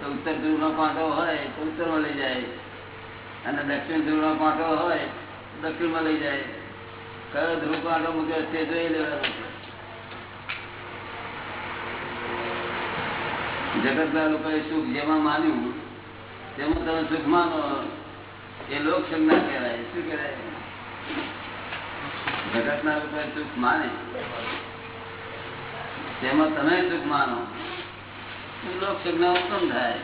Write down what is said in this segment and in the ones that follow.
તો ઉત્તર ધ્રુવ નો કાંટો હોય તો ઉત્તરમાં લઈ જાય. અને દક્ષિણ ધ્રુવ નો કાંટો હોય દક્ષિણમાં લઈ જાય. કયો ધ્રુવ કાંટો મૂક્યો તે જોઈ લેવાનો. જગત ના લોકોએ સુખ જેમાં માન્યું, તેમાં તમે સુખ માનો, એ લોક સંજ્ઞા કહેવાય. શું કહેવાય? જગત ના લોકોએ સુખ માને, તેમાં તમે સુખ માનો. લોક સંજ્ઞા ઉત્પન્ન થાય?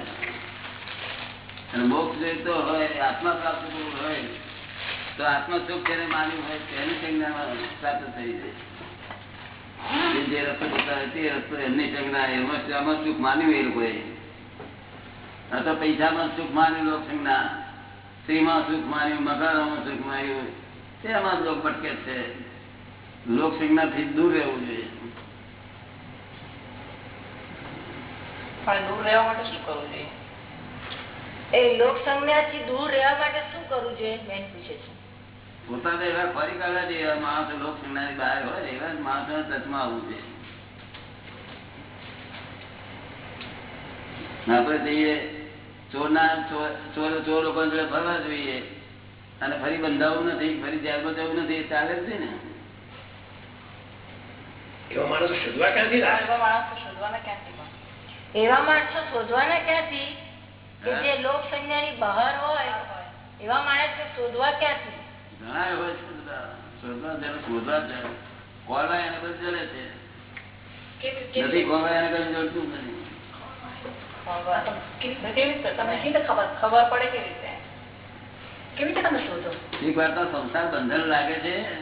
અને મોક્ષ જોઈતો હોય આત્મા પ્રાપ્ત કરવું હોય, તો આત્મા સુખ જેને માન્યું હોય, તેની સંજ્ઞા પ્રાપ્ત થઈ જાય. જે રસ્તો બતાવે તે રસ્તો એમની સંજ્ઞા, એમાં સુખ માન્યું એ લોકોએ. તો પૈસામાં સુખ માન્યું, લોક સંજ્ઞા. સ્ત્રીમાં સુખ માન્યું, મકાનમાં સુખ માન્યું. તેમાં લોક ભટકે છે. લોક સંજ્ઞાથી દૂર રહેવું જોઈએ. પણ દૂર રહેવા માટે શું કરવું જોઈએ? એ લોક સંજ્ઞાથી દૂર રહેવા માટે શું કરવું જોઈએ? બેન પૂછે છે. પોતાને એવા ફરી કાઢવા જોઈએ એવા માણસો લોક સંજ્ઞાની બહાર હોય એવા જ માણસો ટચમાં આવવું જોઈએ. આપણે જઈએ ચોરના ચોર ચોર લોકો ફરવા જોઈએ. અને ફરી બંધાવું નથી ફરી જેલમાં જવું નથી ચાલે જ છે ને. એવા માણસો શોધવા ક્યાંથી એવા માણસો શોધવાના ક્યાંથી? એવા માણસો શોધવાના ક્યાંથી? કે જે લોક સંજ્ઞાની બહાર હોય એવા માણસ શોધવા ક્યાંથી? ઘણા શોધવા શોધવા કોલવા એને બધું છે. નથી કોલવા એને કઈ જડતું નથી. સંસાર બંધન લાગે છે.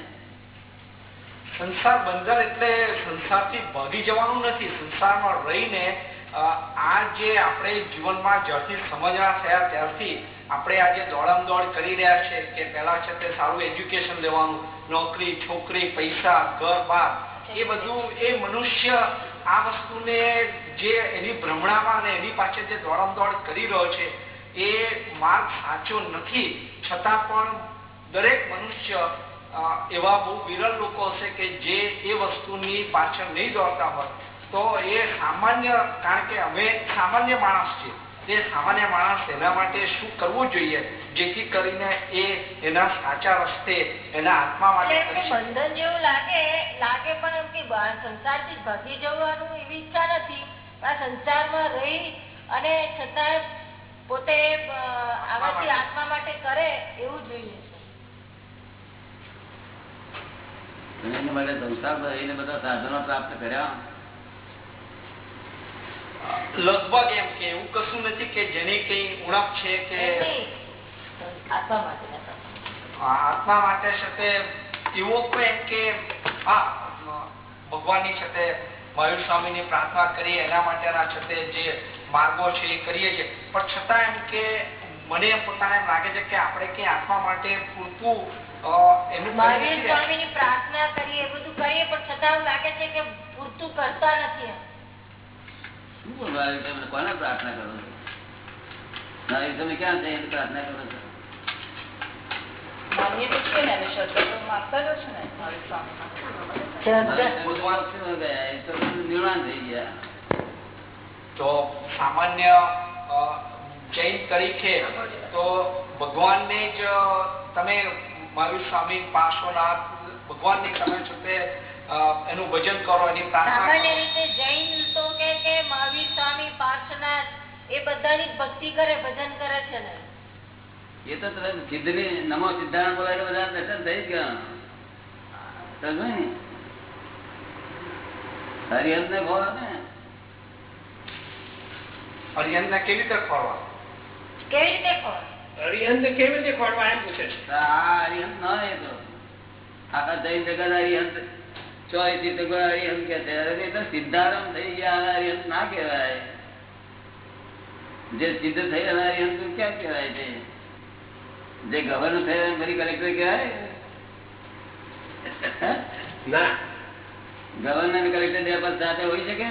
સંસાર બંધન એટલે સંસારથી ભાગી જવાનું નથી. સંસારમાં રહીને આ જે આપણે જીવનમાં જ્યારથી સમજણા થયા ત્યારથી આપણે આજે દોડમ દોડ કરી રહ્યા છે કે પહેલા છે તે સારું એજ્યુકેશન લેવાનું, નોકરી, છોકરી, પૈસા, ઘર, બાર, એ બધું એ મનુષ્ય આ વસ્તુને જે એની ભ્રમણામાં અને એની પાછળ જે દોડમ દોડ કરી રહ્યો છે, એ માર્ગ સાચો નથી. છતાં પણ દરેક મનુષ્ય એવા બહુ વિરલ લોકો હશે કે જે એ વસ્તુની પાછળ નહીં દોડતા હોય. તો એ સામાન્ય કારણ કે અમે સામાન્ય માણસ છીએ. તે સામાન્ય માણસ એના માટે શું કરવું જોઈએ? જેથી કરીને એ એના સાચા રસ્તે એના આત્મા માટે. બંધન જેવું લાગે લાગે પણ એમ કે સંસારથી ભાગી જવાનું એવી ઈચ્છા નથી. આ સંસારમાં રહી અને છતાં પોતે આવાથી આમાંથી આત્મા માટે કરે એવું જોઈએ. છે અને માટે સંસાર રહીને બધા સાધનો પ્રાપ્ત કર્યા. લગભગ એમ કે એવું કશું નથી કે જેની કઈ ઉણપ છે કે આત્મા માટે તે એવો એમ કે હા ભગવાનની તે મયુર સ્વામીની પ્રાર્થના કરી એના માટેના છે જે માર્ગો છે એ કરીએ છીએ પણ છતાં એમ કે મને પોતાને એમ લાગે છે કે આપણે કે આત્મા માટે પૂરતું એનું મહાવીર નથી રહ્યા. પ્રાર્થના કરીએ એ બધું કરીએ પણ છતાં લાગે છે કે પૂરતું કરતા નથી. શું બોલવા તમે કોને પ્રાર્થના કરો છો? ના, એ તમે ક્યાં જઈને પ્રાર્થના કરો છો? માનીએ તો છીએ ને અને શ્રદ્ધા તો માનતા જ હશે ને મહાવીર સ્વામીમાં. શ્રદ્ધા તમે તો મોક્ષમાં ગયા, એ તો બધું નિર્વાણ થઈ ગયા. તો સામાન્ય અ, જૈન તરીકે તો ભગવાનને જ તમે મહાવીર સ્વામી પાર્શ્વનાથ ભગવાનને તમે છો તે અ, એનું ભજન કરો એની પ્રાર્થના રીતે જૈન તો કે કે મહાવીર સ્વામી પાર્શ્વનાથ એ બધાની ભક્તિ કરે ભજન કરે છે ને. એ તો તમે સિદ્ધની નમો સિદ્ધાંત બોલાય બધા દર્શન થઈ જ ગયા. સમજો ને? હરિહંત ને ખોલો ને? કેવી રીતે ખોરવા કેવી રીતે ખોર હરિયનને કેવી રીતે ખોરવા એમ પૂછે આ હરિહંત ન એ તો. આખા જૈન જગત હરિહંત કે સિદ્ધારામ થઈ ગયા ના કહેવાય. જે સિદ્ધ થયેલા તો ક્યાં કહેવાય છે જે ગવર્નર થયેલા ફરી કલેક્ટર કહેવાય? ના. ગવર્નર કલેક્ટર બે પદ સાથે હોઈ શકે?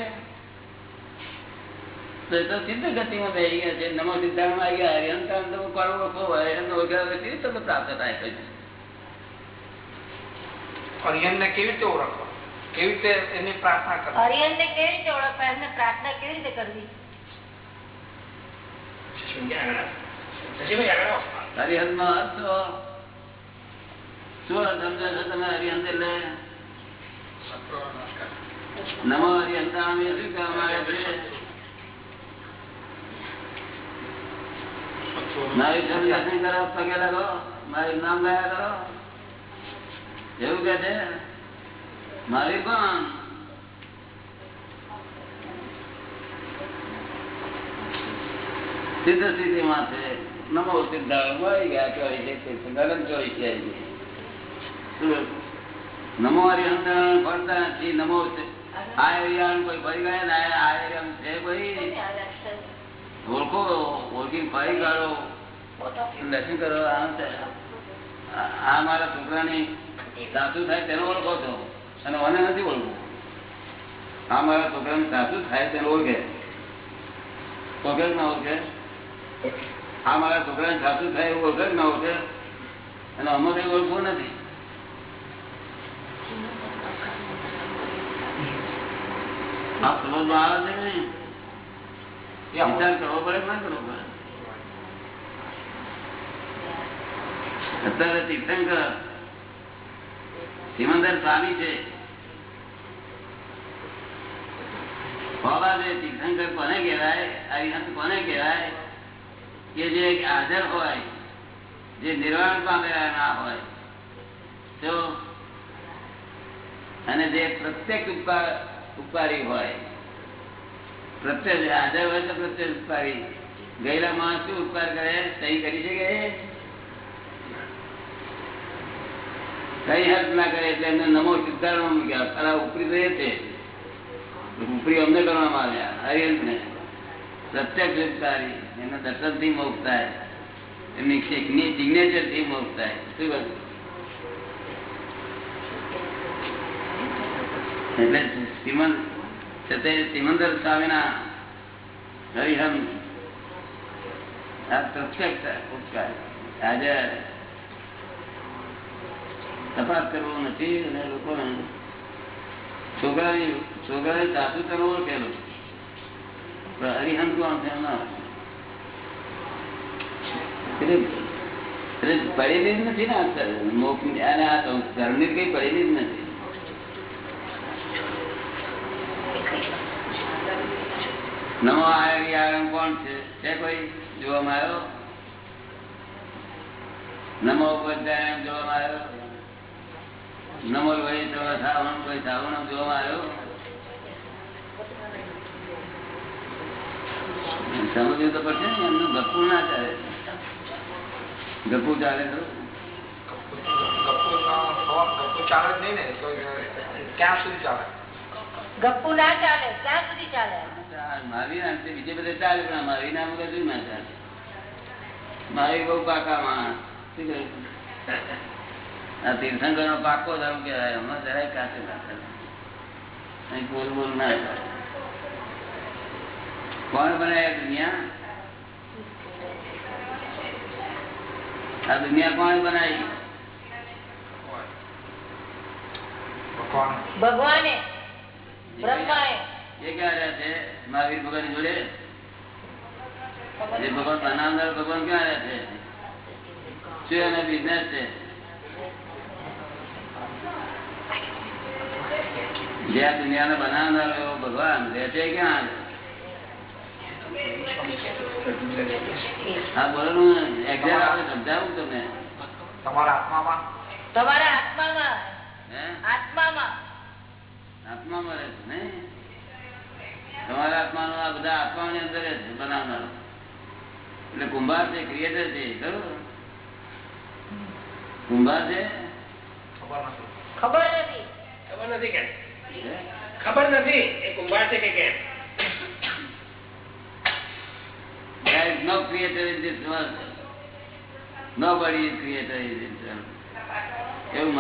તો સિદ્ધ ગતિમાં બેસી ગયા છે. નમો સિદ્ધાર્થમાં આવી ગયા. હરિહંત તો કરવો ઓળખો હોય. ઓળખ્યા કેવી રીતે પ્રાપ્ત થાય કઈ હરિયનને કેવી રીતે ઓળખવા? કેવી રીતે એની પ્રાર્થના કરવી? હરિહંતને કેવી રીતે ઓળખવા? એમને પ્રાર્થના કેવી રીતે કરવી? હરિહનમાં તો શું સમજો છો તમે હરિહંત એટલે? નમો હરિહંતા શું કહેવામાં આવે છે? મારી સંન્યાસી કરો પગે લાગો. મારું નામ ગયા કરો. એવું કે છે? મારી પણ સિદ્ધ સ્થિતિ છે નમો સિદ્ધાર્થ આ એરિયા કોઈ ફરી ગયા ને, આ એરિયા છે કોઈ ઓળખો ઓળખી કાઢો. કરો, આમ આ મારા છોકરાની સાસુ થાય, તેનો ઓળખો છો. અને મને નથી ઓળખવું. આ મારા છોકરાને સાસુ થાય તેને ઓળખે ઓળખે. ના ઓળખે? આ મારા છોકરાને સાસુ થાય એવું ઓળખે ના ઓળખે? અને અમે કઈ ઓળખવું નથી. આ સમજમાં આવે છે કે વિચાર કરવો પડે ના કરવો પડે? અત્યારે તીર્થંકર સિમંદર સ્વામી છે. કોને કહેવાય? કોને કહેવાય? કે જે હાજર હોય, જે નિર્વાણ પામેલા ના હોય અને જે પ્રત્યેક ઉપકારી હોય પ્રત્યેક હાજર હોય તો પ્રત્યેક ઉપકારી. ગયેલા માણસ શું ઉપકાર કરે સહી કરી શકે? કઈ હેલ્પ ના કરે એટલે એમને નમો સિદ્ધાર્થમાં મૂક્યા. સારા ઉપરી તો છે. ઉપરી અમને કરવામાં આવ્યા. હરિહંત ને. પ્રત્યક્ષ ઉપકારી એના દર્શનથી મોક્ષ થાય એમની સિગ્નેચરથી મોક્ષ થાય શું કહ્યું? એટલે સિમન છતે સિમંદર સ્વામીના હરિહમ આ પ્રત્યક્ષ ઉપકાર આજે તપાસ કરવો નથી અને લોકો છોકરાની સાસુ કરવો ઓળખેલું હરિહંતુ આમ એમ? ના એટલે પડેલી જ નથી ને અને આ ધર્મની કઈ પડેલી જ નથી. નમો આયર્યારણ કોણ છે? તે કોઈ? જોવામાં આવ્યો? નમો બધાયણ જોવામાં આવ્યો? નમો વળી કોઈ થાવણ જોવામાં આવ્યો. સમજવું તો પડશે ને એમનું ગપુ ના ચાલે. ગપુ ચાલે તો. ગપ્પુ ચાલે નહીં ને ક્યાં સુધી ચાલે ગપ્પુ ના ચાલે ક્યાં સુધી ચાલે? મારી નામ બીજે બધે ચાલે પણ મારી નામ કશું ના ચાલે? મારી બહુ પાકા માણસ. તીર્થંકર નો પાકો ધર્મ કહેવાય એમાં જરાય કાચે ના બોલ બોલ ના કોણ બનાવ્યા દુનિયા? આ દુનિયા કોણ બનાવી? ભગવાને. બ્રહ્માએ એ ક્યાં રહ્યા છે? મહાવીર ભગવાન જોડે? જે ભગવાન બનાવનાર ભગવાન ક્યાં રહ્યા છે? શું એનો બિઝનેસ છે? જે આ દુનિયાને બનાવનાર એવો ભગવાન રહે છે ક્યાં? હા બોલો એક્ઝેક્ટ આપણે સમજાવું તમને? તમારા આત્મામાં? તમારા આત્મામાં. આત્મામાં. આત્મામાં રહે છે ને? તમારા આત્માનો આ બધા આત્માની અંદર જ છે બનાવનારો. એટલે કુંભાર છે ક્રિએટર છે ખરું? કુંભાર છે? ખબર નથી. ખબર નથી. ખબર નથી કે? ખબર નથી એ કુંભાર છે કે કેમ. એવું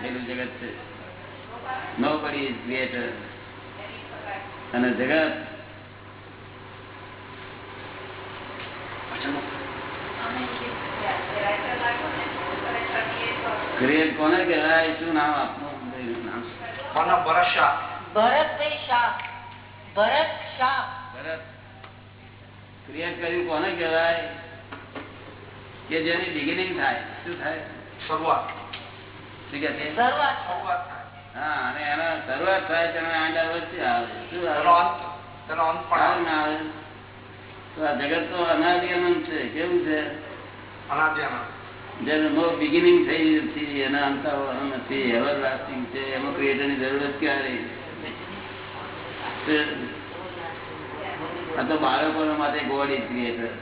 થયેલું જગત છે Nobody is creator. અને જગત ક્રિએટ કોને કહેવાય? શું નામ આપનું? નામ પણ ભરસા ભરતભાઈ શાહ. ભરત શાહ. ભરત. ક્રિએટ કર્યું કોને કહેવાય? કે જેની બિગિનિંગ થાય. શું થાય? શરૂઆત. શું કે છે? શરૂઆત. શરૂઆત થાય. હા અને એના શરૂઆત થાય તેના આંડા વચ્ચે આવે શું તેનો આવે અંત તેનો અંત પણ આવે? તો આ જગત તો અનાદિ અનંત છે. કેવું છે? અનાદિ અનંત. જેને નો બિગિનિંગ થઈ નથી એના અંત નથી એવર લાસ્ટિંગ છે એમાં ક્રિએટરની જરૂરત ક્યારે? આ તો બાળકો માટે ગોડ ઇઝ ક્રિએટર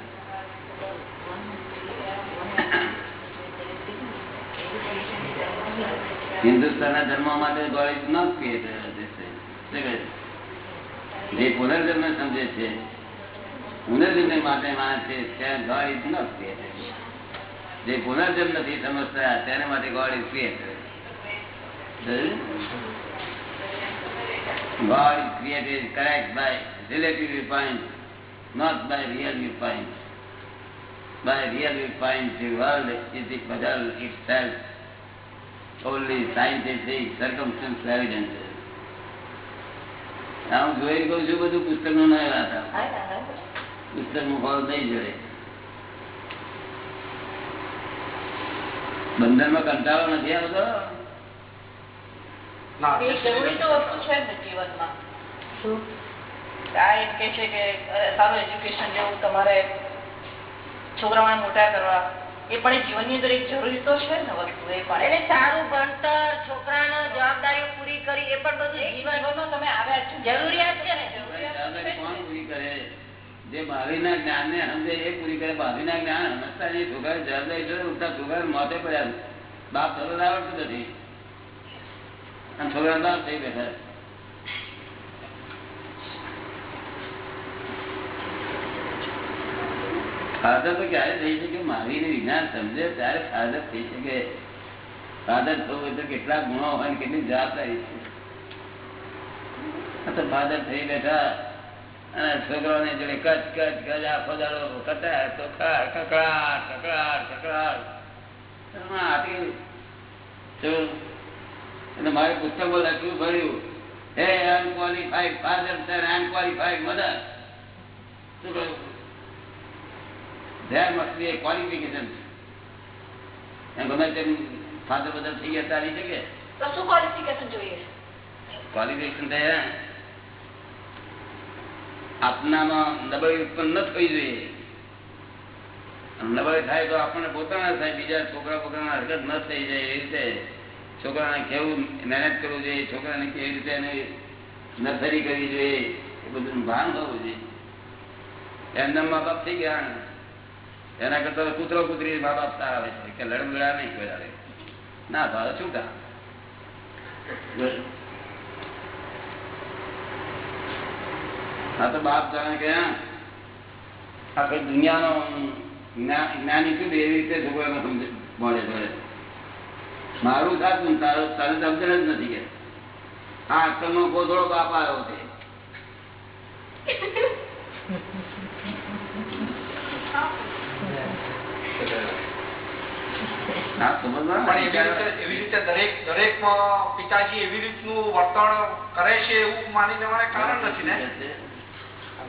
હિન્દુસ્તાનના ધર્મ માટે ગોડ ઇઝ નોટ ક્રિએટર જે પુનર્જન્મ સમજે છે પુનર્જન્મ માટે માને છે ત્યાં ગોડ ઇઝ નોટ ક્રિએટર જે પુનર્જન્મ નથી સમજતા તેના માટે God is created God is created correct by relative viewpoint, not by real viewpoint. By real viewpoint, the world is the puzzle itself, only scientific circumstantial evidence. હું જોઈ કઉ છું બધું પુસ્તકનું ના વાત આ. હા, હા, હા. પુસ્તકનું ફળ નહીં જોડે. બંધનમાં કંટાળો નથી આવતો? ના, એ જરૂરી તો વસ્તુ છે જ ને જીવનમાં. આ એમ કે છે કે અરે, સારું એજ્યુકેશન જેવું તમારે છોકરાઓને મોટા કરવા એ પણ જીવનની અંદર એક જરૂરી તો છે ને વસ્તુ એ પણ. એટલે સારું ભણતર છોકરાનો જવાબદારીઓ પૂરી કરી એ પણ બધું જીવનમાં તમે આવ્યા જરૂરિયાત છે ને. પૂરી કરે? જે ભાવિના જ્ઞાન ને સમજે એ પૂરી કરે. ભાવિના જ્ઞાન સમજતા નહીં. છોકરા જવાબદારી છે ઉઠતા છોકરા મોતે પડ્યા બાપ થતો આવડતું નથી. અને છોકરા બાપ થઈ બેઠા ફાધર તો ક્યારે થઈ શકે? મારી વિજ્ઞાન સમજે ત્યારે ફાધર થઈ શકે. ફાધર થવું હોય તો કેટલા ગુણો હોય કેટલી જવાબદારી છે. તો ફાધર થઈ બેઠા. અને છોકરાઓને જોડે કચ કચ કચ આખો દાડો કટાર તો કકડાટ કકડાટ કકડાટ? અને મારે પુસ્તકમાં લખ્યું ભર્યું? હે unqualified father sir unqualified mother શું કહ્યું? ધેર મસ્ત a qualification. એમ ગમે તેમ ફાધર બધા થઈ ગયા તારી શું ક્વોલિફિકેશન જોઈએ? ક્વોલિફિકેશન થયા આપનામાં નબળી ઉત્પન્ન ન થવી જોઈએ. નબળી થાય તો આપણને પોતાના થાય, બીજા છોકરા પોતાના હરકત ન થઈ જાય એ રીતે. છોકરાને કેવું મહેનત કરવું જોઈએ, છોકરાને કેવી રીતે એને નર્સરી કરવી જોઈએ, એ બધું ભાન હોવું જોઈએ. એમના મા બાપ થઈ ગયા. એના કરતા કૂતરો કૂતરી મા બાપ સારા આવે છે, કે લડમડા નહીં કોઈ ના ના ભાવે છૂટા હા તો બાપ જાણે કે આખી દુનિયાનો જ્ઞાની શું એવી રીતે છોકરાને સમજે મારું સાચું તારો તારે સમજણ જ નથી કે. આ અક્કલનો કોથળો બાપ આવ્યો છે. એવી રીતે દરેક દરેક પિતાજી એવી રીતનું વર્તન કરે છે એવું માની લેવાને કારણ નથી ને?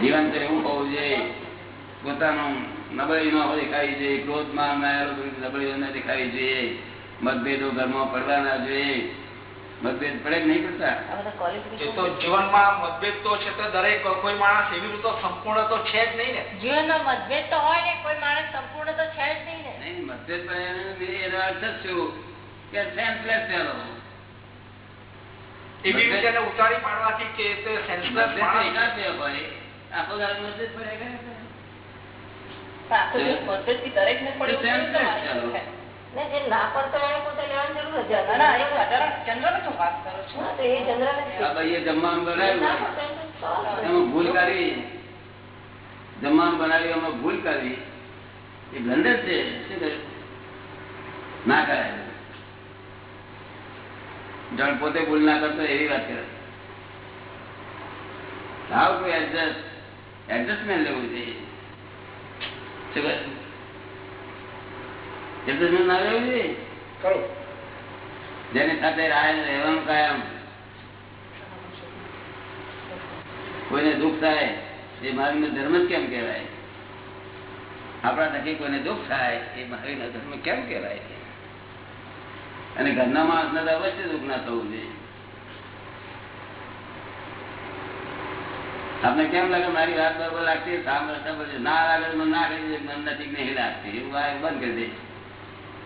જીવન તો એવું હોવું જોઈએ. પોતાનું નબળી ન દેખાવી જોઈએ. ક્રોધમાં નબળીઓ ન દેખાવી જોઈએ. મતભેદો ઘરમાં પડવા ના જોઈએ. મતભેદ પડે નહીં પડતા? એ તો જીવનમાં મતભેદ તો છે તો દરેક કોઈ માણસ એવી રીતે સંપૂર્ણ તો છે જ નહીં ને. જીવનમાં મતભેદ તો હોય ને કોઈ માણસ સંપૂર્ણ તો છે જ નહીં ને. નહીં મતભેદ પડે એનો- એનો અર્થ જ શું? કે સેન્સલેસ થયેલો એવી રીતે એને ઉતારી પાડવાથી કે તે હોય આખો દાડો મતભેદ પડે ના કરાય. જણ પોતે ભૂલ ના કરતો એવી વાત કરે. સાવ કોઈ એડજસ્ટ એડજસ્ટમેન્ટ લેવું જોઈએ. એડજસ્ટમેન્ટ ના લેવું જોઈએ? ખરું જેની સાથે રાય રહેવાનું કાયમ. કોઈને દુઃખ થાય એ મારીનો ધર્મ જ કેમ કહેવાય? આપણા નક્કી કોઈને દુઃખ થાય એ મારીનો ધર્મ કેમ કહેવાય? અને ઘરના માણસને તો અવશ્ય દુઃખ ના થવું જોઈએ. આપને કેમ લાગે મારી વાત બરોબર લાગતી ના લાગે તો ના કરી મન નથી નહીં લાગતી. એવું વાત બંધ કરી દે.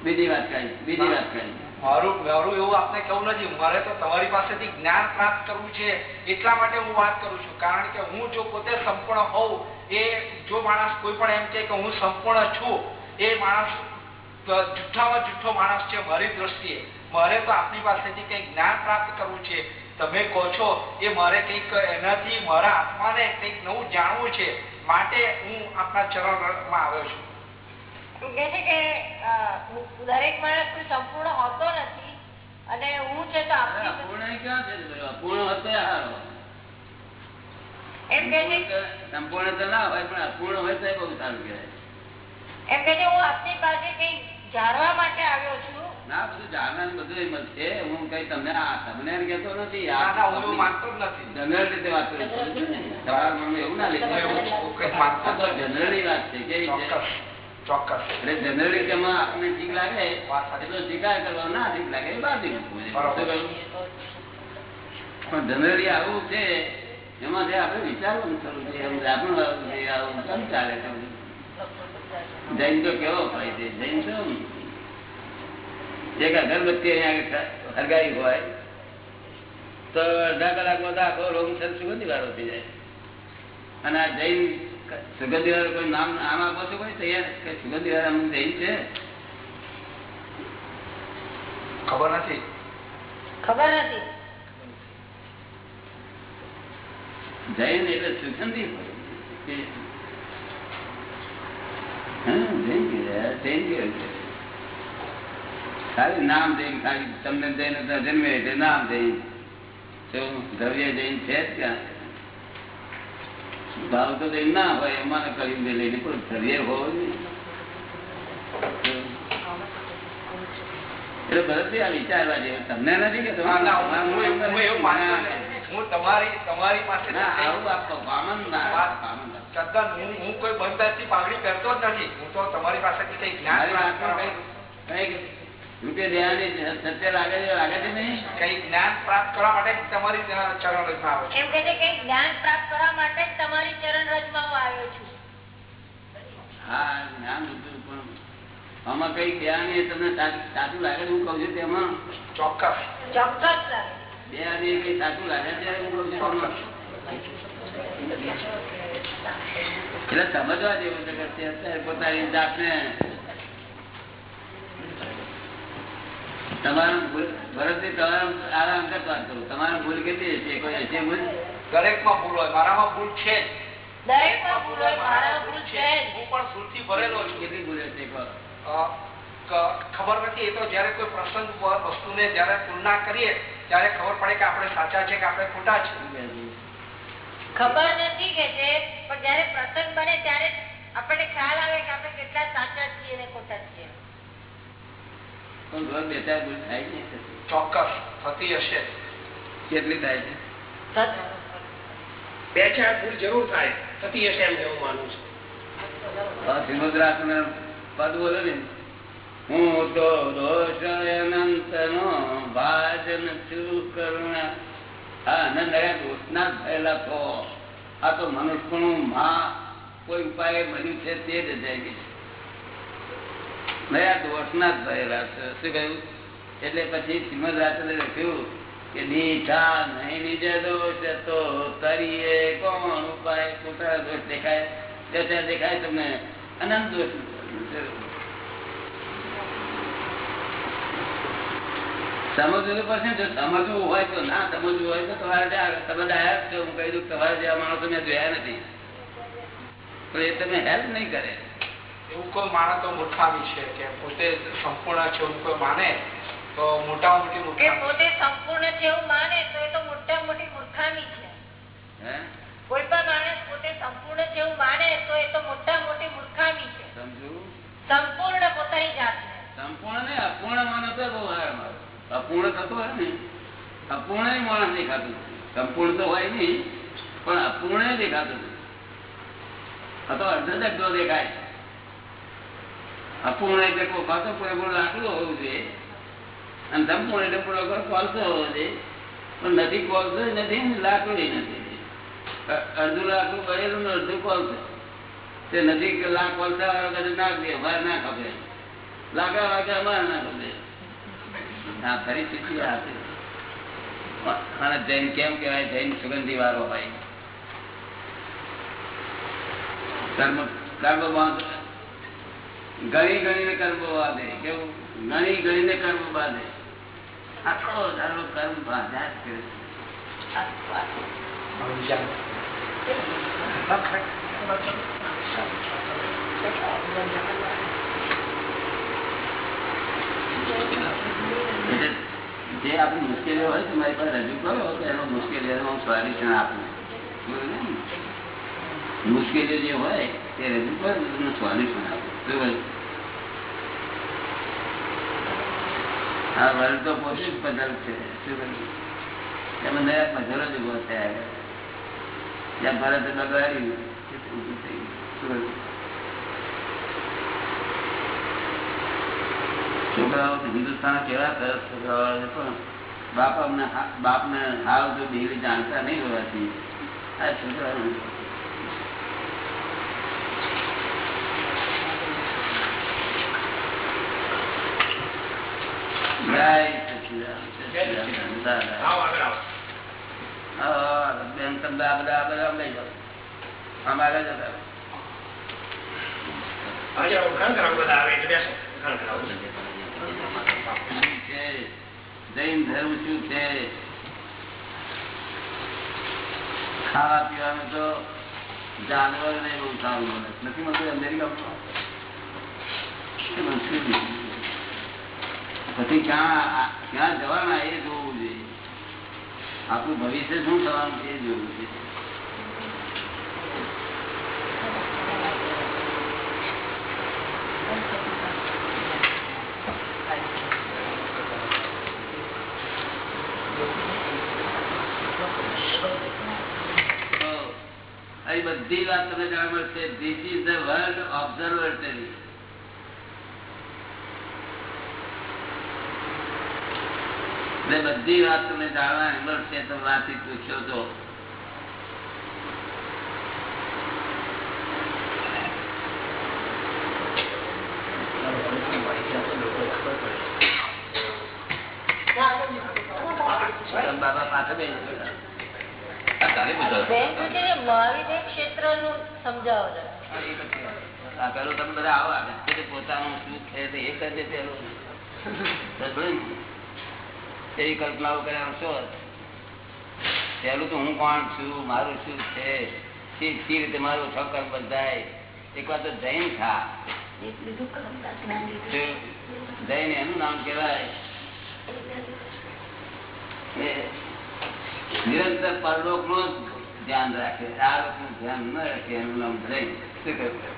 બીજી વાત કરી બીજી વાત કરી મારું મારું એવું આપને કેવું નથી. મારે તો તમારી પાસેથી જ્ઞાન પ્રાપ્ત કરવું છે, એટલા માટે હું વાત કરું છું. કારણ કે હું જો પોતે સંપૂર્ણ હોઉં, એ જો માણસ કોઈ પણ એમ કે હું સંપૂર્ણ છું, એ માણસ જુઠ્ઠામાં જુઠ્ઠો માણસ છે મારી દ્રષ્ટિએ. મારે તો આપની પાસેથી કંઈક જ્ઞાન પ્રાપ્ત કરવું છે. તમે કહો છો એ મારે કંઈક એનાથી મારા આત્માને કંઈક નવું જાણવું છે. માટે હું આપના ચરણમાં આવ્યો છું. કે દરેક માણસ સંપૂર્ણ હોતો નથી અને હું છે તો અપૂર્ણ ક્યાં છે હતો એમ કે છે સંપૂર્ણ તો ના હોય પણ અપૂર્ણ હોય તો બહુ સારું કહેવાય. એમ કે છે હું આપની પાસે કઈ જાણવા માટે આવ્યો છું. ના બધું જાણવાનું બધું એમ જ છે. હું કઈ તમને તમને એમ નથી ના ના હું માનતો જ નથી. જનરલ રીતે વાત કરું તમારા મનમાં એવું ના હું લેજો એવું હું કંઈક માનતો જ નથી. જનરલી વાત છે કેવી છે? ચોક્કસ ચોક્કસ. એટલે જનરલી તેમાં આપણને ઠીક લાગે. એટલો સ્વીકાર કરવાનો ના ઠીક લાગે એ બાદ પણ જનરલી આવું છે એમાંથી આપણે વિચારવાનું થવું છે આપણું આવું આવું કેમ ચાલે છે? જૈન તો કેવો હોય છે? જૈન તો એક અગરબત્તી અહીંયા હરગાઈ હોય તો અડધા કલાકમાં તો આખો રોમ છે સુગંધી વાળો થઈ જાય. અને આ જૈન સુગંધી વાળો કોઈ નામ નામ આપો છો કોઈ તૈયાર કે સુગંધી વાળા જૈન છે? ખબર નથી. ખબર નથી. જૈન એટલે સુગંધી હોય. હા, જૈન કહેવાય. જૈન કહેવાય. ખાલી નામ જૈન ખાલી તમને જૈન જન્મે નામ છે જ ક્યાં ભાવ તો જૈન ના હોય એમાં કરી લઈને પણ દ્રવ્ય હોવો એટલે બરાબર આ વિચારવા જેવું તમને નથી કે તમારું તમારી પાસે આવું આપો, common ના વાત- common ના. તદ્દન હું હું કોઈ બંધારથી પાઘડી પહેરતો જ નથી. હું તો તમારી પાસેથી કઈ જ્ઞાન કંઈ જ્ઞાન પ્રાપ્ત કરવા માટે તમારી ચરણ રચના આવે એમ કે છે જ્ઞાન પ્રાપ્ત કરવા માટે તમારી ચરણ રજમાં હું આવ્યો છું. હા જ્ઞાન પણ આમાં કઈ એ તમને સાચું લાગે છે હું કઉ છું તેમાં? ચોક્કસ. ચોક્કસ લાગે. બે કઈ સાચું લાગે છે હું કઉ છું તેમાં. એટલે સમજવા જેવું છે કે અત્યારે પોતાની જાતને તમારું ભૂલ- ભરતજી તમારું આરામ કરતા કરું. તમારું ભૂલ કેટલી છે કોઈ ભૂલ? દરેકમાં ભૂલ હોય. મારામાં ભૂલ છે દરેકમાં ભૂલ હોય મારા ભૂલ છે હું પણ ભૂલથી ભરેલો છું. કેટલી ભૂલ ખબર નથી. એ તો જયારે કોઈ પ્રસંગ વસ્તુને જયારે તુલના કરીએ ત્યારે ખબર પડે કે આપણે સાચા છે કે આપણે ખોટા છે. છે? ખબર નથી કે છે પણ જયારે પ્રસંગ બને ત્યારે આપણને ખ્યાલ આવે કે આપણે કેટલા સાચા છીએ અને ખોટા છીએ. ચોક્કસ થતી હશે. કેટલી થાય છે? બે ચાર ભૂલ જરૂર થાય થતી હશે એમ હું માનું છું. આ શ્રીમદ્રાસના પદ બોલે ને હું તો દોષ અનંત નો ભાજન છું કરુણા. એટલે પછી શ્રીમદ રાજચંદ્રે લખ્યું કે દીઠા નહીં નિજ દોષ તો તરીએ કોણ ઉપાય? ખોટા દોષ દેખાય? દેખાય તમને? અનંત દોષ સમજવું પડશે જો સમજવું હોય તો ના સમજવું હોય તો તમારે તમે ડાયા છો હું કહી દઉં કે તમારા જેવા માણસો મેં જોયા નથી. તો એ તમે હેલ્પ નહીં કરે. એવું કોઈ માણસ તો મૂર્ખામી છે કે પોતે સંપૂર્ણ છે એવું કોઈ માને? તો મોટા મોટી કે પોતે સંપૂર્ણ છે એવું માને તો એ તો મોટા મોટી મૂર્ખામી છે. હે કોઈ પણ માણસ પોતે સંપૂર્ણ છે એવું માને તો એ તો મોટા મોટી મૂર્ખામી છે સમજુ સંપૂર્ણ પોતાની જાતને સંપૂર્ણ ને અપૂર્ણ માનો તો બહુ હાર મારો અપૂર્ણ થતું હોય ને અપૂર્ણ માણસ દેખાતું. સંપૂર્ણ તો હોય નહીં, પણ અપૂર્ણ દેખાતું. અથવા અડધો દેખાય. અપૂર્ણ એટલે કોઈ ખાતો પૂરેપૂરું લાકડું હોવું જોઈએ. અને સંપૂર્ણ એટલે પૂરો કોલસો હોવો જોઈએ. પણ નથી કોલસો નથી લાકડી નથી. અડધું લાકડું કરેલું ને અડધું કોલસો તે નથી લાખ કોલસા વાળો અમારે ના ખપે. લાકડા વાગે અમારે ના ખપે. છે. અને જૈન કેમ કેવાય જૈન સુગંધી વાળો હોય. કર્મ કર્મ બાંધ. ગણી ગણીને કર્મ બાંધે. કેવું? ગણી ગણીને કર્મ બાંધે. આખો ધારો કર્મ બાંધ્યા જ કરે એટલે જે આપણી મુશ્કેલીઓ હોય તો મારી પાસે રજૂ કરો તો એનો મુશ્કેલીઓનો હું સોલ્યુશન આપું મુશ્કેલીઓ જે હોય તે રજૂ કરો એનું સોલ્યુશન આપું શું? આ વર્લ્ડ તો પોતે જ પઝલ છે શું કહ્યું? એમાં દરેક પઝલો જ ઊભો થયા ત્યાં ભરત બગાડ્યું થઈ ગયું. શું કહ્યું? છોકરાઓ હિન્દુસ્તાન કેવા સરસ છોકરાઓ છે પણ બાપ અમને બાપને હાલ તો ડીલી જાણતા નહીં હોવાથી. આ છોકરાઓ બેન તમને આ બધા બધા લઈ જાઓ અમારે જતા બધા જૈન ધર્મ શું છે? ખાવા પીવાનું તો જાનવર ને બહુ સારું મળે. નથી મળતું અમેરિકામાં. પછી ક્યાં ક્યાં જવાના એ જોવું જોઈએ આપણું ભવિષ્ય શું થવાનું છે એ જોવું છે. તો અહીં બધી વાત તમને જાણવા મળશે. This is the world observatory એટલે બધી વાત તમને જાણવા મળશે. તો વાતથી પૂછ્યો તો. બાબા પાછળ. બેન શું છે. એવી. કલ્પનાઓ કર્યા છો પેલું તો હું કોણ છું, મારું શું છે? શી શી રીતે મારું ઠક્કર બંધાય. એક વાર તો જૈન થા. શું? જૈન એનું નામ કેવાય નિરંતર પરલોકનું ધ્યાન રાખે આ લોકો ધ્યાન ન રાખે, એનું નામ જૈન શું કહ્યું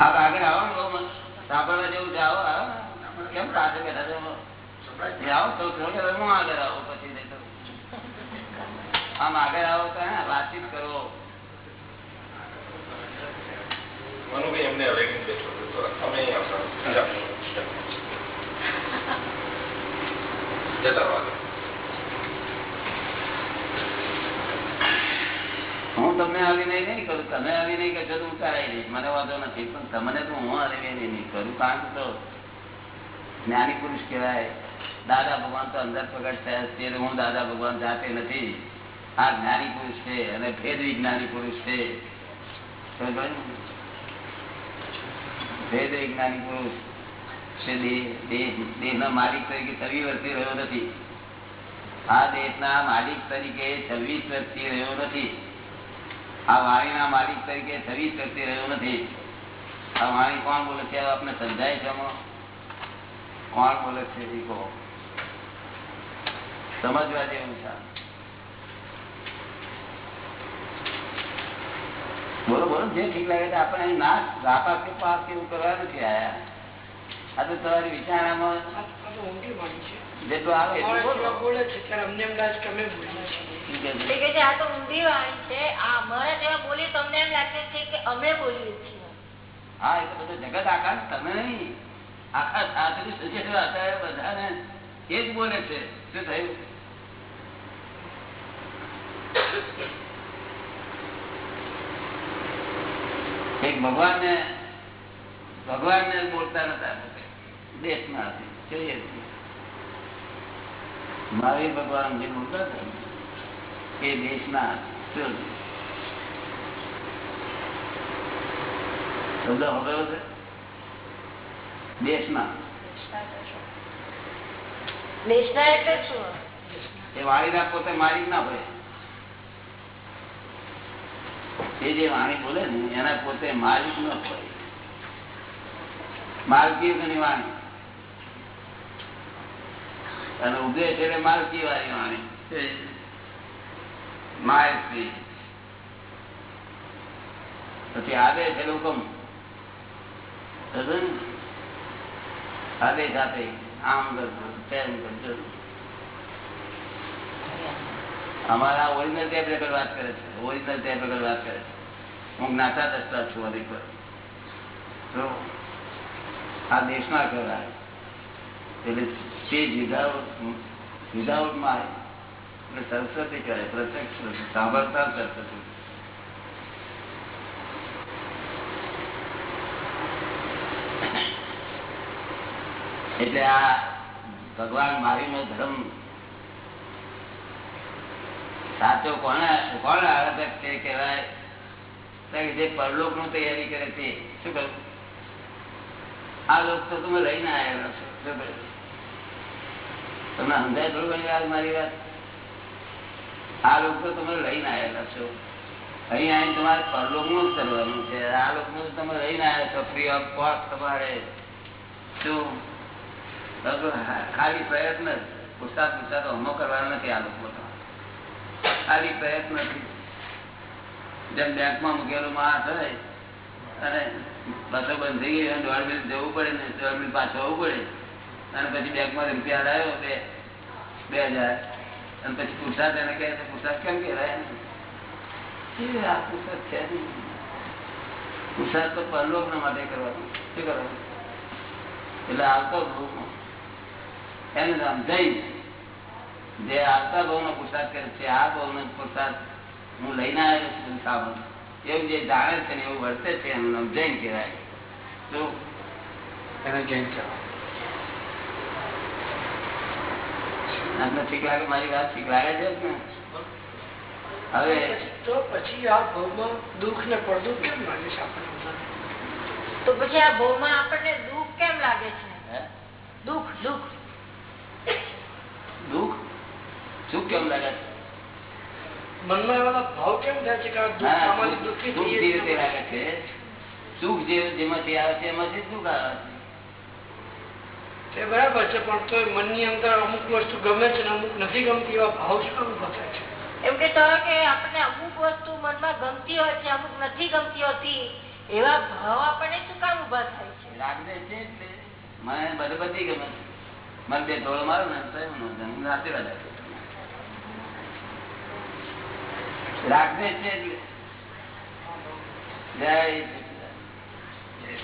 આગળ આવો જેવું આવો તો હું આગળ આવો પછી આમ આગળ આવો તો વાતચીત કરો. મનુભાઈ, એમને. જાઓ. જતા રહો હું તમને અભિનય નહીં કરું. તમે અભિનય કરશો તો હું કરાવી દઈશ મને વાંધો નથી, પણ તમને તો હું અભિનય નહીં કરું. કારણ તો જ્ઞાની પુરુષ કહેવાય. દાદા ભગવાન તો અંદર પ્રગટ થયા છે હું દાદા ભગવાન જાતે નથી. આ જ્ઞાની પુરુષ છે અને ભેદ વિજ્ઞાની પુરુષ છે. ભેદ પડી ને? વેદ જ્ઞાની પુરુષ. માલિક તરીકે છવ્વીસ વર્ષથી રહ્યો નથી. આ દેશના માલિક તરીકે છવ્વીસ વર્ષથી રહ્યો નથી. આ વાણીના માલિક તરીકે છવ્વીસ વર્ષથી રહ્યો નથી. આ વાણી કોણ બોલે છે આપને સમજાય છે કોણ બોલે છે, એ કહો. સમજવા જેવું છે બોલો બોલો જે ઠીક લાગે આપણે ના રાપા કે પાસ કેવું કરવા નથી આયા. આ તો તમારી વિચારણામાં જેટલું આવે એટલું બોલો. છે ત્યારે અમને એમ લાગે છે કે અમે બોલીએ છીએ. આ તો ઊંધી વાણી છે. આ અમારા જેવા બોલી તમને એમ લાગે છે કે અમે બોલીએ છીએ. હા એ તો બધું જગત આખા ને તમે નહીં. આખા સાધુ સજ્જનો અત્યારે બધાને એ જ બોલે છે. શું થયું? એક ભગવાન ને બોલતા નતા. દેશના જોઈએ છે. ભગવાન જે મોટા એ દેશના? શબ્દ સાંભળ્યો છે દેશના. દેશના એટલે શું? એ વાણીના પોતે મારી ના પડે એ જે વાણી બોલે ને એના પોતે માલિક ન હોય. માલકી વાણી. અને ઉપદેશ એટલે માલકી વાળી વાણી. માય સ્ત્રી. પછી આદેશ એટલે હુકમ? આદેશ આપે. આમ કરજો તેમ કરજો અમારા ઓરિજિનલ ટેપ રેકર્ડ વાત કરે છે. ઓરિજિનલ ટેપ રેકર્ડ વાત કરે છે. હું જ્ઞાતા દસતા છું અધિક પર તો આ દેશમાં કહેવાય. એટલે સરસ્વતી કરે પ્રત્યક્ષ સાંભળતા સરસ્વતી. એટલે આ ભગવાન મારીનો ધર્મ સાચો કોને કોણ આરાધક છે કહેવાય? જે પરલોકનું તૈયારી કરે તે શું કહ્યું? આ લોક તો તમે લઈને આવ્યા છો, શું તમને સમજાય થોડું ઘણી વાત મારી વાત? આ લોકો તો તમે લઈને આવેલા છો. અહીં આવીને તમારે પરલોકનું જ કરવાનું છે. આ લોકનું તમે લઈને આવ્યા છો. ફ્રી ઓફ કોસ્ટ તમારે. શું? ખાલી પ્રયત્ન જ. પુરસાદ પુરસાદ હમો કરવાનો નથી આ લોકો ખાલી પ્રયત્ન જેમ બેંકમાં મૂકેલું માણસ હોય અને બસો બંધ થઈ ગઈ દોઢ મિનિટ જવું પડે ને દોઢ મિનિટ પાછું આવવું પડે. અને પછી બેંકમાં રૂપિયા લાવ્યો બે બે હજાર. અને પછી પુરસાદ એને કહે પુરસાદ કેમ કહેવાય આ તો પરલોકના માટે કરવાનું શું કરવાનું? જે આવતા ભાવ નો પુરસાદ કરે છે, આ ભાવ નો પુરસાદ હું લઈને આવ્યો છું એવું જે જાણે છે ને એવું વર્તે છે, એનું નામ જૈન કહેવાય. શું એને જૈન કહેવાય. આપને ઠીક લાગે મારી વાત ઠીક લાગે છે જ ને. હવે તો પછી આ ભાવમાં દુઃખ ને પડદું કેમ લાગે છે આપણને બધાને? તો પછી આ ભવમાં આપણને દુઃખ કેમ લાગે છે? હે? દુઃખ દુઃખ. દુઃખ? સુખ કેમ લાગે? છે મનમાં એવા ભાવ કેમ થાય છે કે આ દુઃખ ના, આમાંથી સુખ દુઃખી સુખ થઈએ જે રીતે છીએ લાગે છે. સુખ જે જેમાંથી આવે છે એમાંથી સુખ આવે છે. તે બરાબર છે પણ તો મનની અંદર અમુક વસ્તુ ગમે છે અમુક નથી ગમતી એવા ભાવ શું ઊભો થાય છે? એમ કે તો કે આપણને અમુક વસ્તુ મનમાં ગમતી હોય છે અમુક નથી ગમતી હોતી એવા ભાવ આપણને શું કામ ઊભા થાય છે. લાગે છે એટલે મને બધે બધી ગમે છે. મને બે ઢોળ મારો ને તો એમ નહોતું. હું આશીર્વાદ આપું. છે. એટલે જય સચ્ચિદાનંદ. એ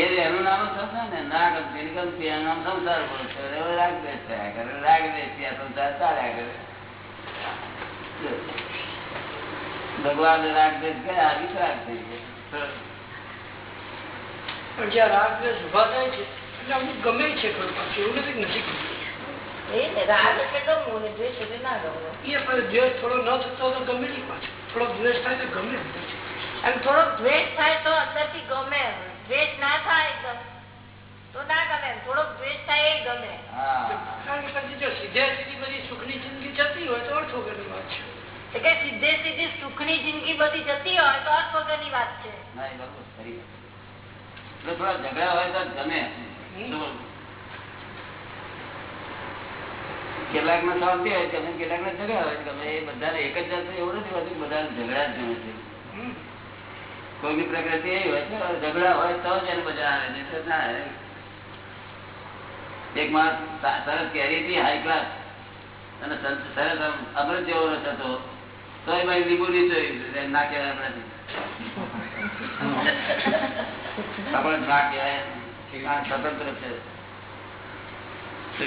એનું નામ સંસાર ને? નાગ ગમતી એનું નામ સંસાર બોલ છે. રાગ દેશ થયા કરે. રાગદ્વેષથી આ સંસાર ચાલ્યા કરે. ભગવાન રાગદ્વેષ ગયા વિતરાગ થઈ ગયા. પણ જ્યાં રાગ દ્વેષ ઊભા થાય છે એટલે અમુક ગમે છે ખરું પાછું એવું નથી નથી એ ને રાગ એટલે ગમવું દ્વેષ એટલે ના ગમવું એ પણ દ્વેષ થોડો ન થતો તો ગમે નહીં પાછું. થોડો દ્વેષ થાય તો ગમે. એમ થોડોક દ્વેષ થાય તો અંદરથી ગમે દ્વેષ ના થાય તો ના ગમે થોડોક દ્વેષ થાય એ ગમે. કારણ કે પછી જો સીધે સીધી બધી સુખની જિંદગી જતી હોય તો અર્થ વગરની વાત છે. એટલે સીધે સીધી સુખની જિંદગી બધી જતી હોય તો અર્થ વગરની વાત છે. ના એ બરોબર ખરી વાત. એટલે થોડા ઝઘડા હોય તો ગમે. કેટલાક ને શાંતિ હોય ગમે કેટલાક ને ઝઘડા હોય ગમે. એ બધાને એક જ જાત એવું નથી હોતું બધાને ઝઘડા જ ગમે છે. કોઈની પ્રકૃતિ એવી હોય છે ઝઘડા હોય તો જ એને મજા આવે નહીં તો ના. એક માણસ સરસ કેરી હતી હાઈ ક્લાસ અને સરસ અમૃત જેવો રસ હતો તો એ ભાઈ લીંબુ નીચોયું ના કહેવાય આપણાથી આપણે ના કહેવાય સ્વતંત્ર છે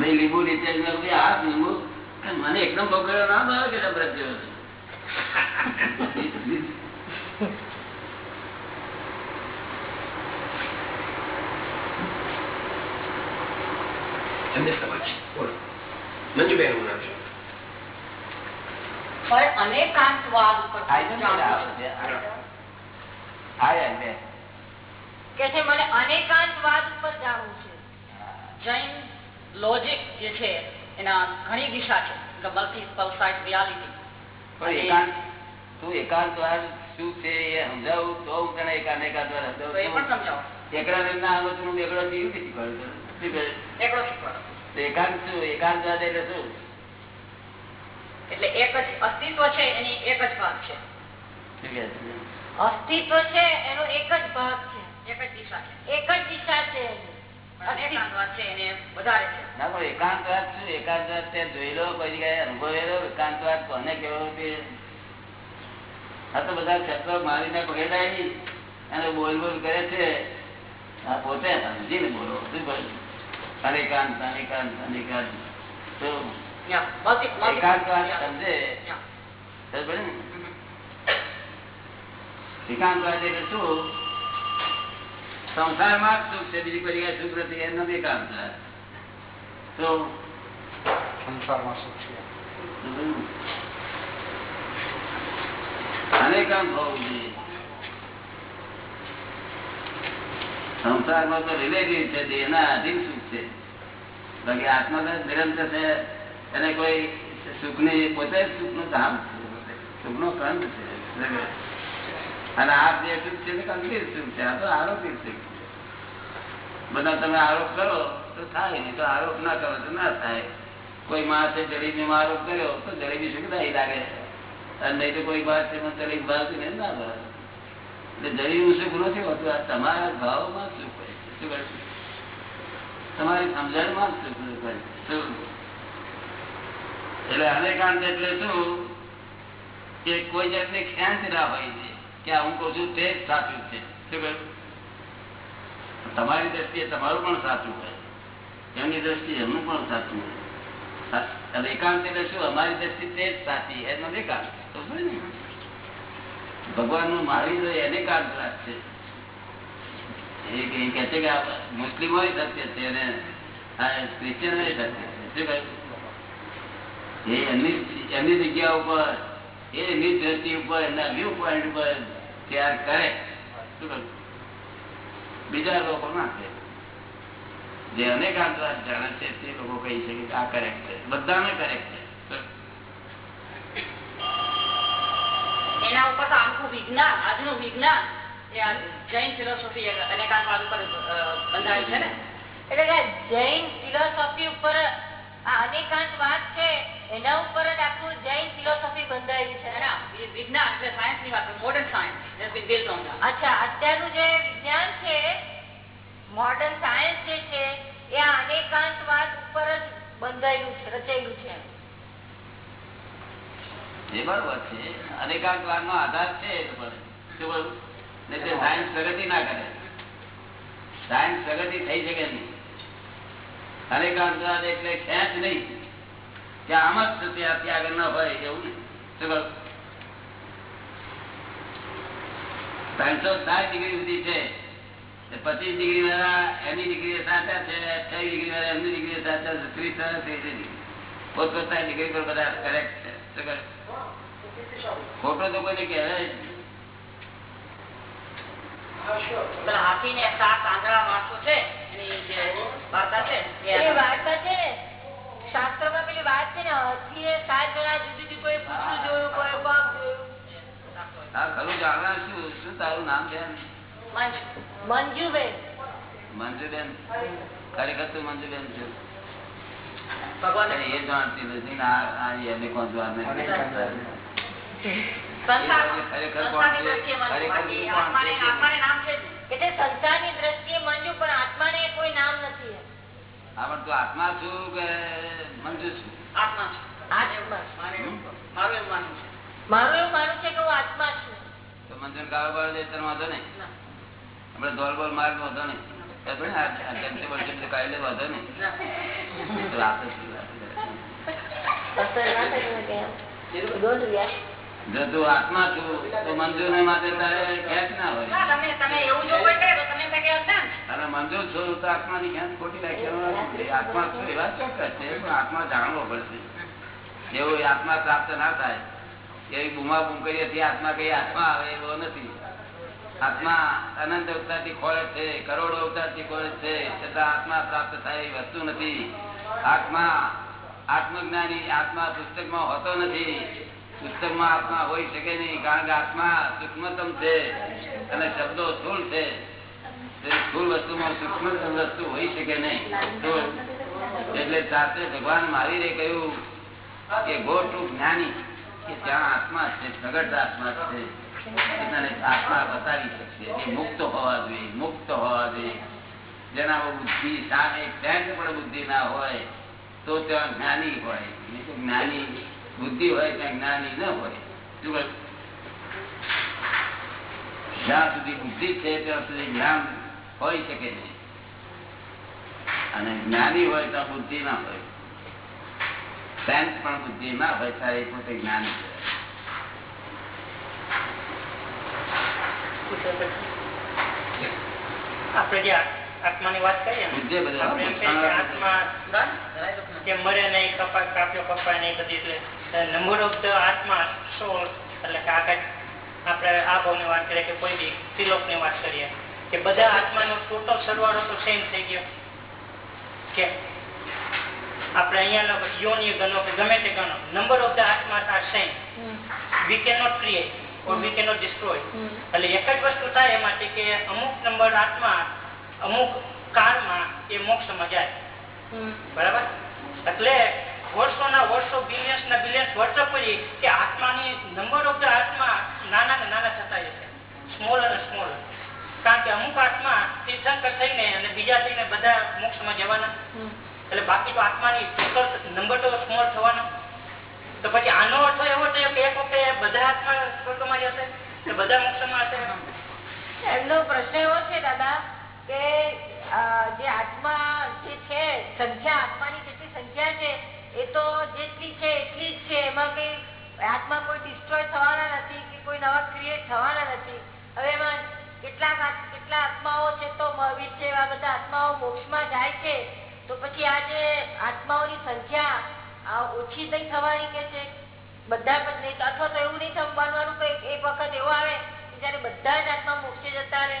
કહે? લીંબુ નીચે આ લીંબુ. મને એકદમ બગડ્યો ના ભાવે કે જેવો એમને સમજ મંજુબેન નામ છે. પણ છે? મને અનેકાંતવાદ ઉપર જાણવું છે. જૈન લોજિક જે છે એના ઘણી દિશા છે. મલ્ટીપલ સાઇડ રિયાલિટી પણ એકાંત તું શું છે એ સમજાવું? તો હું તને એકાંત એકાંતવાદ તો એ પણ સમજાવું. એકરા ના આવે તો હું એકલો જીવ શીખવાડું એકડો શીખવાડો. એકાંત શું? એકાંતવાદ એટલે શું? એટલે એક જ અસ્તિત્વ છે એની એક જ ભાગ છે? અસ્તિત્વ છે એનો એક જ ભાગ છે. એક જ દિશા છે. એક જ દિશા છે એકાંતવાદ શું? એકાંતવાદ તે જોઈ કોઈ જગ્યાએ અનુભવેલો એકાંતવાદ કોને કેવો તે? આ તો બધા શબ્દો મારીને પકડાય નહીં. અને બોલ બોલ કરે છે. આ પોતે સમજીને બોલો શું બોલ? અનેકાંત અનેકાંત અનેકાંત તો Yeah, multi- multi- એકાંતવાદ. સમજે. એકાંતવાદ એટલે શું? સંસારમાં જ સુખ છે બીજી કોઈ જગ્યાએ સુખ નથી એનો એકાંતવાદ તો સંસારમાં સુખ છે. હોવું જોઈએ. સંસારમાં તો રિલેટિવ છે દેહના અધીન સુખ છે. બાકી આત્મા તો નિરંતર છે એને કોઈ સુખની પોતે જ સુખનું ધામ છે. સુખનો કંદ છે. અને આ જે સુખ છે કંદિત સુખ છે. આ તો આરોપિત સુખ બધા તમે આરોપ કરો તો થાય, નહીં તો આરોપ ના કરો તો ના થાય. કોઈ માણસે જલેબીમાં આરોપ કર્યો તો જલેબી સુખદાયી લાગે અને નહીં તો કોઈ માણસે મને ભાવતી ને ના ભાવે. એટલે જલેબીનું સુખ નથી હોતું. આ તમારા ભાવમાં સુખ હોય શું કરે તમારી સમજણમાં સુખ હોય છે. એટલે અનેકાંત એટલે શું? કે કોઈ જાતની ખેંચ ના હોય છે. કે હું કહું છું? તે સાચું છે. તમારી દ્રષ્ટિએ તમારું પણ સાચું હોય. એમની દ્રષ્ટિએ એમનું પણ સાચું એકાંત એટલે શું? અમારી દ્રષ્ટિ તે જ સાચી, એનો એકાંત ભગવાનનું? મારી જો એને કાંત રાખશે એ કે- છે કે મુસ્લિમો સત્ય છે અને ક્રિશ્ચિયનો સત્ય છે. શું કહ્યું? એમની એમની જગ્યા ઉપર એ એમની દ્રષ્ટિ ઉપર એમના વ્યૂ પોઈન્ટ ઉપર તૈયાર કરે. બીજા લોકો ના કરે જે અનેક વાત જાણે છે, તે લોકો કહી શકે કે આ કરેક્ટ છે. બધાને કરેક્ટ છે. એના ઉપર તો આખું વિજ્ઞાન, આજનું વિજ્ઞાન જૈન ફિલોસોફી અનેકાંતવાદ ઉપર બંધાય છે ને? એટલે જૈન ફિલોસોફી ઉપર આ અનેકાંતવાદ છે એના ઉપર જ આખું જૈન ફિલોસોફી બંધાયેલી છે. વિજ્ઞાન એટલે સાયન્સની વાત મોડર્ન સાયન્સ. અચ્છા અત્યારનું જે વિજ્ઞાન છે મોડર્ન સાયન્સ જે છે એ અનેકાંતવાદ ઉપર જ બંધાયેલું છે રચાયેલું છે. એ બરોબર છે. અનેકાંત વાર નો આધાર છે સાયન્સ પ્રગતિ ના કરે. સાયન્સ પ્રગતિ થઈ શકે નહીં. અનેકાંતવાદ એટલે ખેંચ નહીં. કે આમ જ છે ત્યાં ત્યાં આગળ ન હોય એવું નહીં. શું કહું ત્રણસો સાઠ ડિગ્રી સુધી છે. પચીસ ડિગ્રી વાળા એની ડિગ્રી સાચા છે અઠ્યાવીસ ડિગ્રી વાળા એમની ડિગ્રી સાચા છે ત્રીસ વાળા ત્રીસ ડિગ્રી. પોતપોતાની ડિગ્રી પર બધા કરેક્ટ છે. શું કહે? ખોટો તો કોઈને કહેવાય જ નહીં. પેલા હાથી ને સાત આંધળા માણસો છે એની જે વાર્તા છે એ એ વાર્તા છે. ને શાસ્ત્રમાં પેલી વાત છે ને હાથીએ સાત જણા જુદી જુદી કોઈ પૂછું જોયું કોઈ પગ જોયું હા ખરું જાણવા શું શું તારું નામ છે મંજુ. મંજુબેન મંજુબેન ખરેખર તું મંજુબેન છું ભગવાન એ જાણતી નથી આ આ એને કોણ જાણે સંસાર ખરેખર કોણ છે? દ્રષ્ટિએ મંજુ. ખરેખર બાકી કોણ છે? આત્માને નામ છે જ નહીં. એટલે સંસારની દ્રષ્ટિએ મંજુ પણ આત્માને કોઈ નામ નથી હા, પણ તું આત્મા છું કે મંજુ છું? આત્મા છે. મારે એવું મારું માનવું છે. મારું એવું માનવું છે કે હું આત્મા છું. તો મંજન ગાળો બાળો દે તને વાંધો નહીં? ના. આપણે દોડ બોલ માર્ગ વાંધો નહીં. તો ભલે આ- આ જમશે બળશે બધું કાઢી લે વાંધો નહીં. ના. ના જો તું આત્મા છું તો મંજુ ને માટે તારે ખેંચ ના હોય. ના. અને મંજૂર છો તો આત્માની ખેંચ ખોટી આત્મા છું એવા ચોક્કસ છે પણ આત્મા જાણવો પડશે. એવો આત્મા પ્રાપ્ત ના થાય એવી બુમા બુમ કરીએ તે આત્મા કઈ આત્મા આવે એવો નથી. આત્મા અનંત અવતારથી ખોળે છે કરોડો અવતારથી ખોળે છે છતાં આત્મા પ્રાપ્ત થાય એવી વસ્તુ નથી. આત્મા આત્મજ્ઞાની આત્મા પુસ્તકમાં હોતો નથી. પુસ્તકમાં આત્મા હોઈ શકે નહીં, કારણ કે આત્મા સૂક્ષ્મતમ છે અને શબ્દો સ્થુલ છે. સ્થુલ વસ્તુમાં સૂક્ષ્મતમ વસ્તુ હોઈ શકે નહીં. એટલે સાથે ભગવાન મહાવીરે કહ્યું કે ગો ટુ જ્ઞાની, કે ત્યાં આત્મા છે, પ્રગટ આત્મા છે. આત્મા બતાવી શકશે એ મુક્ત હોવા જોઈએ, મુક્ત હોવા જોઈએ. જેના બુદ્ધિ સામે પણ બુદ્ધિ ના હોય, તો ત્યાં જ્ઞાની હોય. જ્ઞાની બુદ્ધિ હોય ત્યાં જ્ઞાની ન હોય. શું? જ્યાં સુધી બુદ્ધિ છે ત્યાં સુધી જ્ઞાન હોય શકે નહીં અને જ્ઞાની હોય તો બુદ્ધિ ના હોય. સેન્સ પણ બુદ્ધિ ના હોય સારી પોતે જ્ઞાન આપણે જે આત્માની વાત કરીએ આત્મા કે મરે નહીં કપા કાપ્યો કપાય નહીં બધી એટલે નંબર ઓફ ધ આત્મા સોળ એટલે કે આ આપણે આ ભાવની વાત કરીએ કે કોઈ બી ત્રિલોકની વાત કરીએ કે બધા આત્માનો ટોટલ સરવાળો તો સેમ થઈ ગયો. કે આપણે અહીંયાનો યોની ગણો કે ગમે તે ગણો નંબર ઓફ ધ આત્મા are same we can not create or we can not destroy એટલે એક જ વસ્તુ થાય એમાંથી કે અમુક નંબર આત્મા અમુક કાળમાં એ મોક્ષમાં જાય. બરાબર? એટલે વર્ષોના વર્ષો બિલિયન્સ ના બિલિયન્સ વર્ષો પછી કે આત્માની નંબર ઓફ ધ આત્મા નાના ને નાના થતા જશે સ્મોલ અને સ્મોલ કારણ કે અમુક આત્મા તીર્થંકર થઈને અને બીજા થઈને બધા મોક્ષમાં જવાના. એટલે બાકી તો આત્માની ટોટલ નંબર તો સ્મોલ થવાનો. તો પછી આનો અર્થ એવો થયો કે એક વખતે બધા આત્મા સ્વર્ગમાં જશે બધા મોક્ષમાં હશે? એમનો પ્રશ્ન એવો છે દાદા કે જે આત્મા જે છે, સંખ્યા આત્માની જેટલી સંખ્યા છે, એ તો જેટલી છે એટલી જ છે. એમાં કઈ આત્મા કોઈ ડિસ્ટ્રોય થવાના નથી કે કોઈ નવા ક્રિએટ થવાના નથી. હવે એમાં કેટલાક કેટલા આત્માઓ છે તો મહાવીર છે એવા બધા આત્માઓ મોક્ષમાં જાય છે. તો પછી આ જે આત્માઓની સંખ્યા ઓછી નહીં થવાની કે છે? બધા જ નહીં અથવા તો એવું નહીં થવા માનવાનું કે એક વખત એવો આવે કે જયારે બધા જ આત્મા મોક્ષે જતા રહે.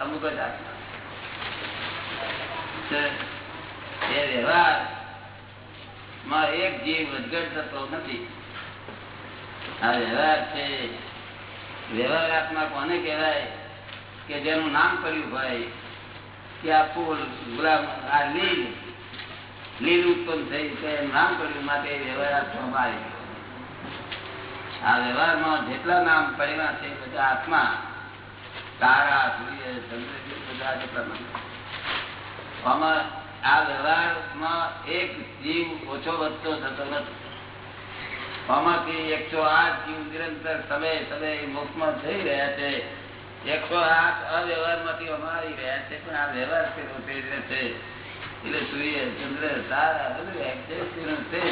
અમુક જ આત્મા વ્યવહાર, માં એક જીવ વધઘટ થતો નથી. આ વ્યવહાર છે. વ્યવહાર આત્મા કોને કહેવાય? કે જેનું નામ કર્યું ભાઈ, કે આ ફૂલ ગુલાબ આ લીલ લીલ ઉત્પન્ન થઈ છે, એનું નામ કર્યું માટે વ્યવહાર આત્મામાં આ વ્યવહારમાં જેટલા નામ પડેલા છે, બધા આત્મા તારા સૂર્ય ચંદ્ર બધા નામ આમાં આ વ્યવહારમાં એક જીવ ઓછો વધતો થતો નથી. આમાંથી એકસો આઠ જીવ નિરંતર સમય સમય મોક્ષમાં થઈ રહ્યા છે. એકસો આઠ અવ્યવહારમાંથી અમારી રહ્યા છે, પણ આ વ્યવહાર છે? એટલે સૂર્ય, ચંદ્ર, તારા બધું છે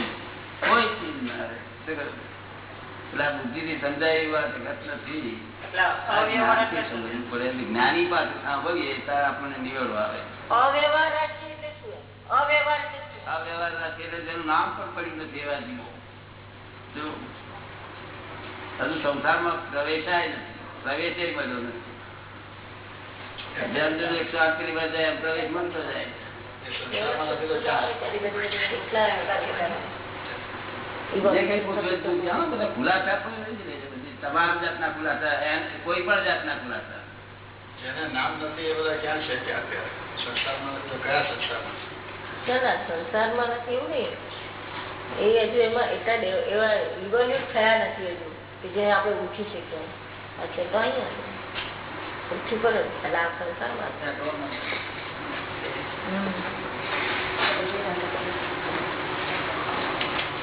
કોઈ ચીજ ના રહે. એટલે બુદ્ધિથી સમજાય એવી વાત નથી. અવ્યવહાર જ્ઞાની પાસે સાંભળીએ ત્યારે આપણને નિવેડો આવે. અવ્યવહાર એટલે શું અવ્યવહાર એટલે રાખીએ જેનું નામ પણ પડ્યું નથી એવા જીવો હજુ સંસારમાં પ્રવેશાય નથી પ્રવેશે મળ્યો નથી. જેમ જેમ એકસો આઠ કિલો જાય પ્રવેશ મળતો જાય. તમામ જાતના ખુલાસા કોઈ પણ જાતના ખુલાસા. જેને નામ નથી એ બધા ક્યાં છે કે અત્યારે? સંસારમાં કયા સંસારમાં છે? ના ના સંસારમાં નથી એવું નહીં. એ હજુ એમાં એટલા એવા ઇવોલ્યુટ થયા નથી હજુ કે જે આપણે ઉઠી શકીએ. અત્યારે તો અહીંયા ઉઠી પડે એટલે આ સંસારમાં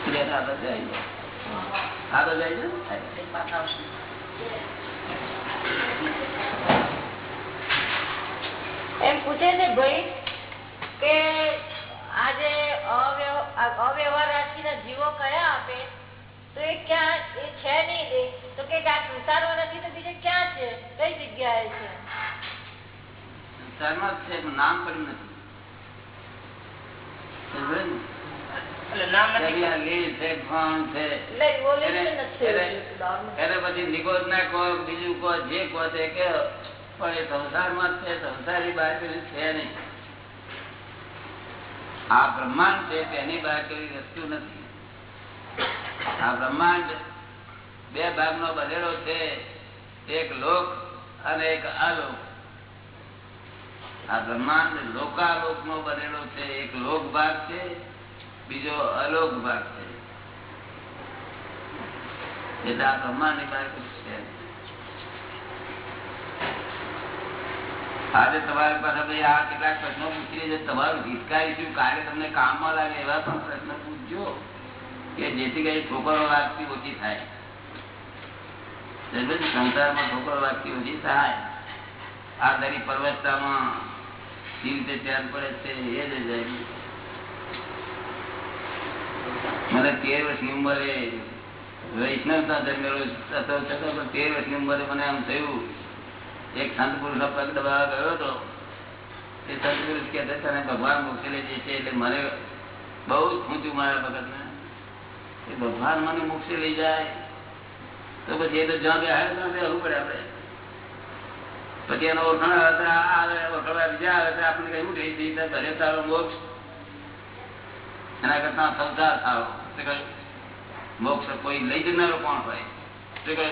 આગળ જાય. આગળ જાય એમ પૂછે છે ભાઈ કે આજે અવ્યવહાર રાશિના જીવો કયા આપે? તો એ ક્યાં એ છે નહીં એ. તો કે આ સંસારો નથી તો બીજે ક્યાં છે? કઈ જગ્યાએ છે? સંસારમાં છે નામ પડ્યું નથી. આ બ્રહ્માંડ છે તેની બહાર વસ્તુ નથી. આ બ્રહ્માંડ બે ભાગનો બનેલો છે એક લોક અને એક અલોક. આ બ્રહ્માંડ લોકાલોક નો બનેલો છે એક લોક ભાગ છે બીજો અલોક ભાગ છે. એટલે આ બ્રહ્માંડની છે. આજે તમારી પાસે ભાઈ આ કેટલાક પ્રશ્નો પૂછી છે તમારું હિતકારી શું? કાર્ય તમને કામમાં લાગે એવા પણ પ્રશ્ન પૂછજો કે જેથી કરી છોકરો વાગતી ઓછી થાય? સંસારમાં છોકરો વાગતી ઓછી થાય. આ દરી પર્વતતામાં સી રીતે ધ્યાન પડે છે, એ જ જાય. મને તેર વર્ષની ઉંમરે વૈષ્ણવતા જન્મેલો છતાં તેર વર્ષની ઉંમરે મને આમ થયું, એક સંત પુરુષ પગ દબાવવા ગયો હતો. એ સંત પુરુષ કે તને ભગવાન મોકલી છે એટલે મને બહુ જ ખૂંચ્યું મારા ભગતને. એ ભગવાન મને મોક્ષે લઈ જાય. તો પછી એ તો જ્યાં બે હારે ત્યાં બેહવું પડે આપણે. પછી એનો ઓળખાણ આવે તો આવે, ઓળખાણ બીજા આવે તો આપણે કઈ ઉઠી દીધા ભલે તારો મોક્ષ એના કરતા સંસાર શું મોક્ષ કોઈ લઈ જનારો કોણ હોય?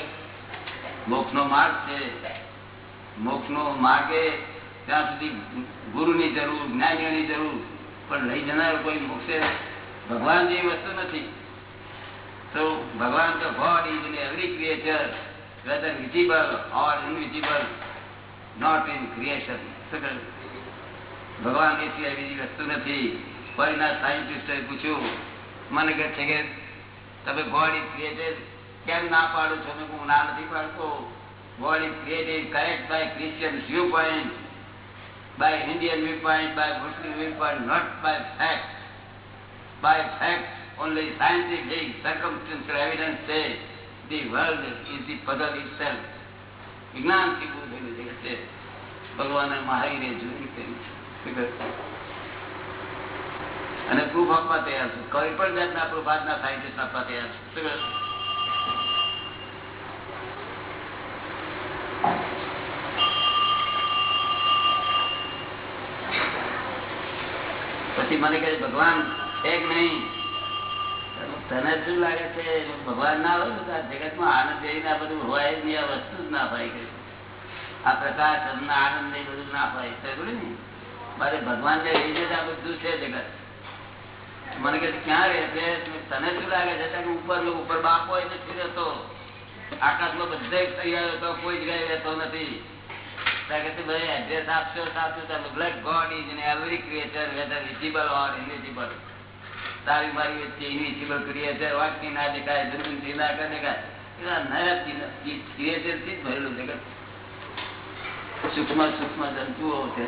મોક્ષ નો માર્ગ છે. મોક્ષ નો માર્ગ એ ત્યાં સુધી ગુરુની જરૂર, જ્ઞાનીઓની જરૂર. પણ લઈ જનારો કોઈ મોક્ષે ભગવાન જેવી વસ્તુ નથી. તો ભગવાન તો God is in every creature whether visible or invisible not in creation ભગવાન એ સિવાય બીજી વસ્તુ નથી. ફરીના સાયન્ટિસ્ટોએ પૂછ્યું મને કહે છે કે તમે ગોડ ઇઝ ક્રિએટેડ કેમ ના પાડો છો કહું, ના નથી પાડતો God is created correct by Christian viewpoint, by Indian viewpoint, by Muslim viewpoint, not by fact. By fact, only scientific circumstantial evidence says the world is the puzzle itself. વિજ્ઞાનથી ઉભું થયેલું જગત છે ભગવાને મહાવીરે જોયું છે. અને પ્રૂફ આપવા તૈયાર છું. કોઈ પણ જાતના પ્રૂફ આજના સાયન્ટિસ્ટ આપવા તૈયાર છું. પછી મને કહે ભગવાન, છે કે નહીં? તને શું લાગે છે? ભગવાન ના હોય ને જગતમાં આનંદ જેવી આ બધું હોય જ નહીં, આ વસ્તુ જ ના ભાઈ. આ પ્રકાશ અમને આનંદ નહીં બધું ના ભાઈ ને? મારે ભગવાન ને લઈને જ આ બધું છે જગત. મને કે ક્યાં રહે તને શું લાગે છે? કે ઉપર ઉપર બાપ હોય નથી રહેતો? આકાશમાં બધે તૈયાર હતો કોઈ જગ્યાએ રહેતો નથી. તમે તારી મારી વચ્ચે ઇનવિઝિબલ ક્રિએચર વાંકી ના દેખાય, જમીનથી ના દેખાય. જ ભરેલું જગત. સૂક્ષ્મ સૂક્ષ્મ જંતુઓ છે